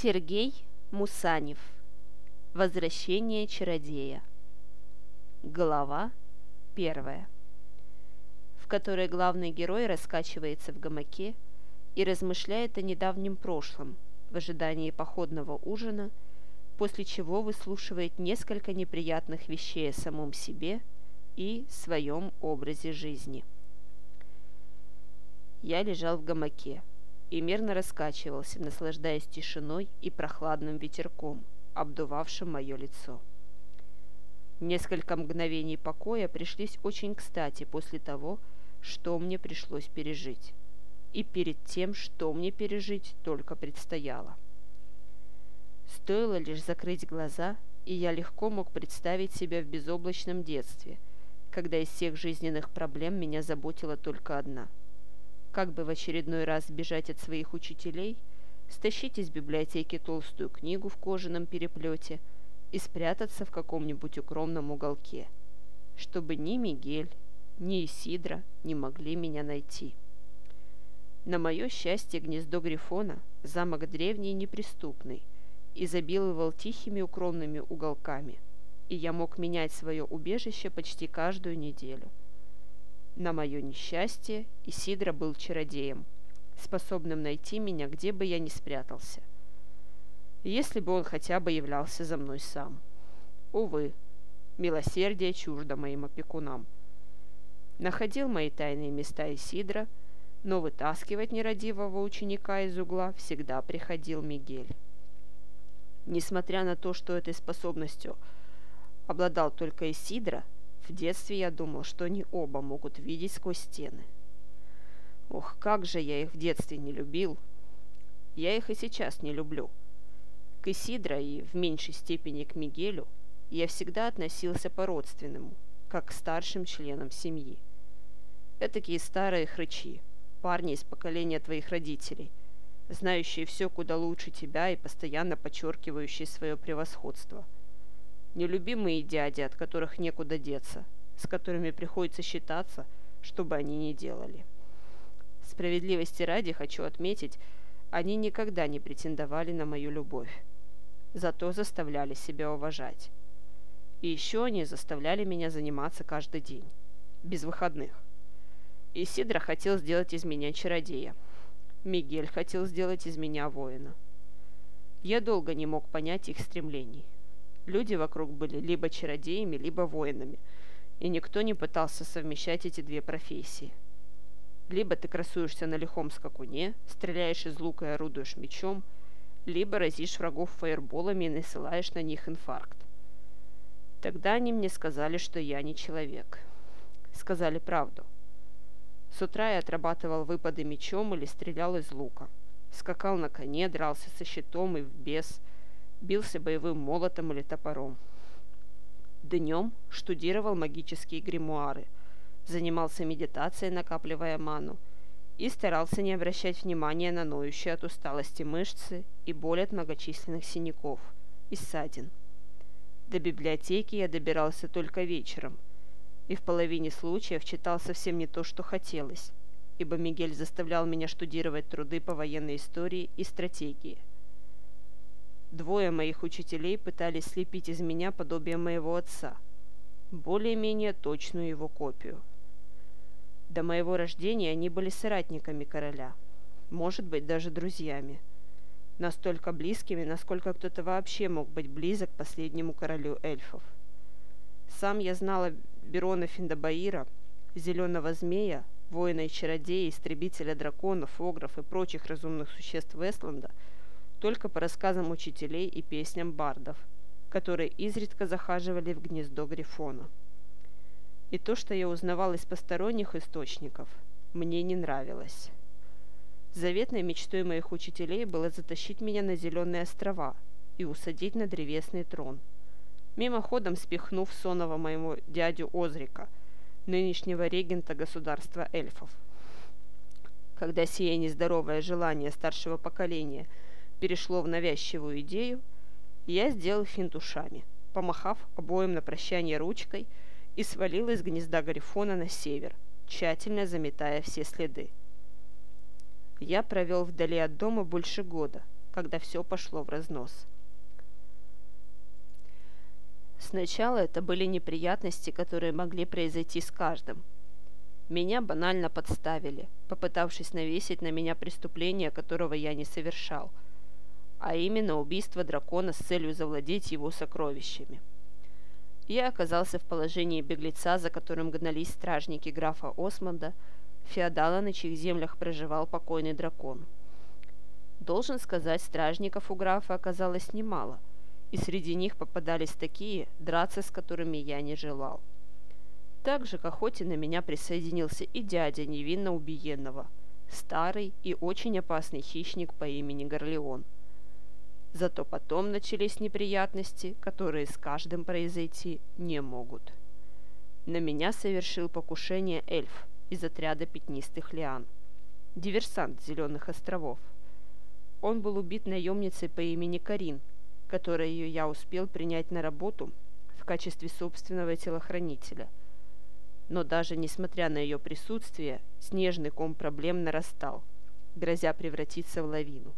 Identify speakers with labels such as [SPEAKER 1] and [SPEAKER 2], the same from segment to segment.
[SPEAKER 1] Сергей Мусанев. Возвращение чародея. Глава первая, в которой главный герой раскачивается в гамаке и размышляет о недавнем прошлом в ожидании походного ужина, после чего выслушивает несколько неприятных вещей о самом себе и своем образе жизни. Я лежал в гамаке и мерно раскачивался, наслаждаясь тишиной и прохладным ветерком, обдувавшим мое лицо. Несколько мгновений покоя пришлись очень кстати после того, что мне пришлось пережить. И перед тем, что мне пережить, только предстояло. Стоило лишь закрыть глаза, и я легко мог представить себя в безоблачном детстве, когда из всех жизненных проблем меня заботила только одна – как бы в очередной раз сбежать от своих учителей, стащить из библиотеки толстую книгу в кожаном переплете и спрятаться в каком-нибудь укромном уголке, чтобы ни Мигель, ни Исидра не могли меня найти. На мое счастье, гнездо Грифона, замок древний и неприступный, изобиловал тихими укромными уголками, и я мог менять свое убежище почти каждую неделю. На мое несчастье Исидра был чародеем, способным найти меня, где бы я ни спрятался. Если бы он хотя бы являлся за мной сам. Увы, милосердие чуждо моим опекунам. Находил мои тайные места Исидра, но вытаскивать нерадивого ученика из угла всегда приходил Мигель. Несмотря на то, что этой способностью обладал только Исидра, в детстве я думал, что они оба могут видеть сквозь стены. Ох, как же я их в детстве не любил. Я их и сейчас не люблю. К Исидро и в меньшей степени к Мигелю я всегда относился по-родственному, как к старшим членам семьи. Этакие старые хрычи, парни из поколения твоих родителей, знающие все куда лучше тебя и постоянно подчеркивающие свое превосходство – Нелюбимые дяди, от которых некуда деться, с которыми приходится считаться, что бы они ни делали. Справедливости ради хочу отметить, они никогда не претендовали на мою любовь. Зато заставляли себя уважать. И еще они заставляли меня заниматься каждый день, без выходных. Исидра хотел сделать из меня чародея. Мигель хотел сделать из меня воина. Я долго не мог понять их стремлений. Люди вокруг были либо чародеями, либо воинами, и никто не пытался совмещать эти две профессии. Либо ты красуешься на лихом скакуне, стреляешь из лука и орудуешь мечом, либо разишь врагов фаерболами и насылаешь на них инфаркт. Тогда они мне сказали, что я не человек. Сказали правду. С утра я отрабатывал выпады мечом или стрелял из лука. Скакал на коне, дрался со щитом и в бес – бился боевым молотом или топором. Днем штудировал магические гримуары, занимался медитацией, накапливая ману, и старался не обращать внимания на ноющие от усталости мышцы и боль от многочисленных синяков и ссадин. До библиотеки я добирался только вечером, и в половине случаев читал совсем не то, что хотелось, ибо Мигель заставлял меня штудировать труды по военной истории и стратегии. Двое моих учителей пытались слепить из меня подобие моего отца, более-менее точную его копию. До моего рождения они были соратниками короля, может быть, даже друзьями. Настолько близкими, насколько кто-то вообще мог быть близок последнему королю эльфов. Сам я знала Берона Финдабаира, Зеленого Змея, воина и чародея, истребителя драконов, огров и прочих разумных существ Вестланда – только по рассказам учителей и песням бардов, которые изредка захаживали в гнездо Грифона. И то, что я узнавал из посторонних источников, мне не нравилось. Заветной мечтой моих учителей было затащить меня на Зеленые острова и усадить на древесный трон, мимоходом спихнув сонного моему дядю Озрика, нынешнего регента государства эльфов. Когда сие нездоровое желание старшего поколения – перешло в навязчивую идею, я сделал финт ушами, помахав обоим на прощание ручкой и свалил из гнезда Гарифона на север, тщательно заметая все следы. Я провел вдали от дома больше года когда все пошло в разнос. Сначала это были неприятности, которые могли произойти с каждым. Меня банально подставили, попытавшись навесить на меня преступление, которого я не совершал, а именно убийство дракона с целью завладеть его сокровищами. Я оказался в положении беглеца, за которым гнались стражники графа Осмонда, феодала, на чьих землях проживал покойный дракон. Должен сказать, стражников у графа оказалось немало, и среди них попадались такие, драться с которыми я не желал. Также к охоте на меня присоединился и дядя невинно убиенного, старый и очень опасный хищник по имени Горлеон. Зато потом начались неприятности, которые с каждым произойти не могут. На меня совершил покушение эльф из отряда пятнистых лиан, диверсант Зеленых островов. Он был убит наемницей по имени Карин, которую я успел принять на работу в качестве собственного телохранителя. Но даже несмотря на ее присутствие, снежный ком проблем нарастал, грозя превратиться в лавину.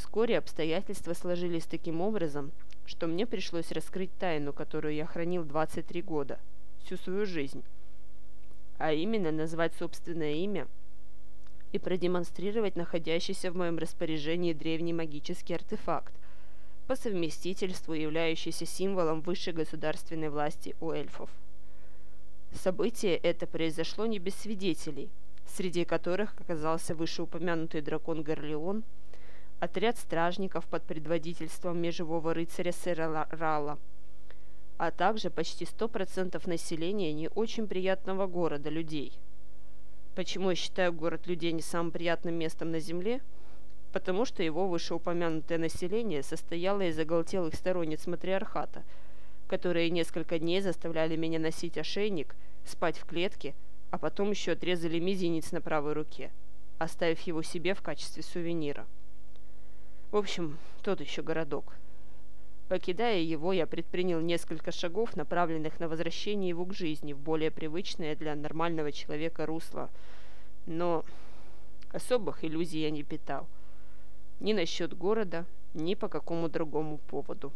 [SPEAKER 1] Вскоре обстоятельства сложились таким образом, что мне пришлось раскрыть тайну, которую я хранил 23 года, всю свою жизнь, а именно назвать собственное имя и продемонстрировать находящийся в моем распоряжении древний магический артефакт, по совместительству являющийся символом высшей государственной власти у эльфов. Событие это произошло не без свидетелей, среди которых оказался вышеупомянутый дракон Горлеон, отряд стражников под предводительством межевого рыцаря сэра Рала, а также почти 100% населения не очень приятного города людей. Почему я считаю город людей не самым приятным местом на земле – потому что его вышеупомянутое население состояло из оголтелых сторонниц матриархата, которые несколько дней заставляли меня носить ошейник, спать в клетке, а потом еще отрезали мизинец на правой руке, оставив его себе в качестве сувенира. В общем, тот еще городок. Покидая его, я предпринял несколько шагов, направленных на возвращение его к жизни в более привычное для нормального человека русло, но особых иллюзий я не питал – ни насчет города, ни по какому другому поводу.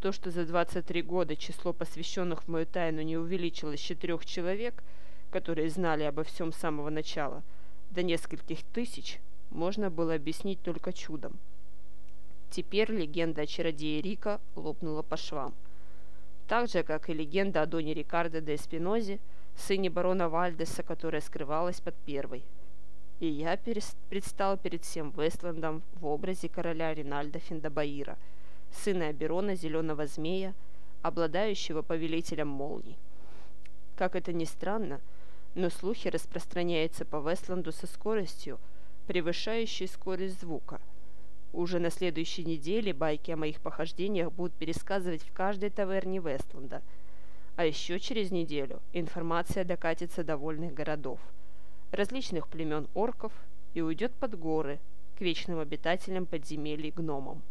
[SPEAKER 1] То, что за 23 года число посвященных в мою тайну не увеличилось с четырех человек, которые знали обо всем с самого начала, до нескольких тысяч, можно было объяснить только чудом. Теперь легенда о чародее Рика лопнула по швам. Так же, как и легенда о Доне Рикардо де Эспинозе, сыне барона Вальдеса, которая скрывалась под первой – и я предстал перед всем Вестлендом в образе короля Ринальда Финдабаира, сына Аберона Зеленого Змея, обладающего повелителем молний. Как это ни странно, но слухи распространяются по Вестланду со скоростью, превышающей скорость звука. Уже на следующей неделе байки о моих похождениях будут пересказывать в каждой таверне Вестланда, а еще через неделю информация докатится до вольных городов – различных племен орков и уйдет под горы к вечным обитателям подземелий гномам.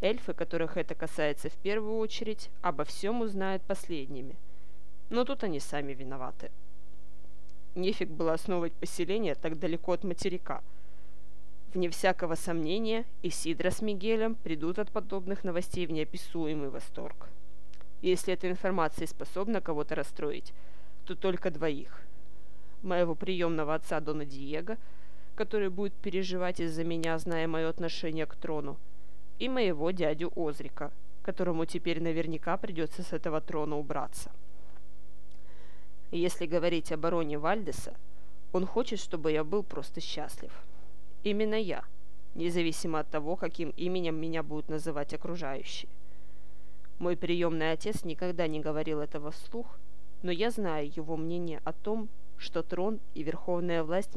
[SPEAKER 1] Эльфы, которых это касается в первую очередь, обо всем узнают последними. Но тут они сами виноваты. Нефиг было основывать поселение так далеко от материка. Вне всякого сомнения, Исидра с Мигелем придут от подобных новостей в неописуемый восторг. Если эта информация способна кого-то расстроить, то только двоих – моего приемного отца Дона Диего, который будет переживать из-за меня, зная мое отношение к трону, и моего дядю Озрика, которому теперь наверняка придется с этого трона убраться. Если говорить о бароне Вальдеса, он хочет, чтобы я был просто счастлив. Именно я, независимо от того, каким именем меня будут называть окружающие. Мой приемный отец никогда не говорил этого вслух, но я знаю его мнение о том, что трон и верховная власть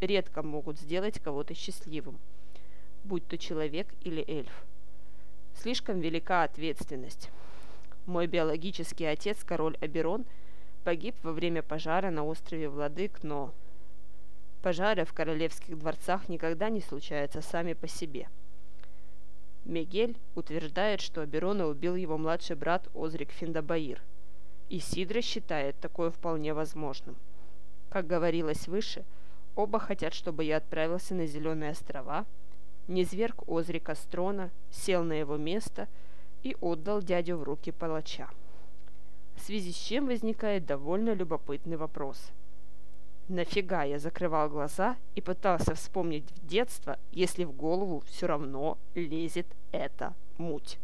[SPEAKER 1] редко могут сделать кого-то счастливым, будь то человек или эльф. Слишком велика ответственность. Мой биологический отец, король Аберон, погиб во время пожара на острове Владык, но пожары в королевских дворцах никогда не случаются сами по себе. Мигель утверждает, что Аберона убил его младший брат Озрик Финдабаир, и Сидра считает такое вполне возможным. Как говорилось выше, оба хотят, чтобы я отправился на Зеленые острова низверг Озрика с трона, сел на его место и отдал дядю в руки палача. В связи с чем возникает довольно любопытный вопрос. Нафига я закрывал глаза и пытался вспомнить детство, если в голову все равно лезет эта муть?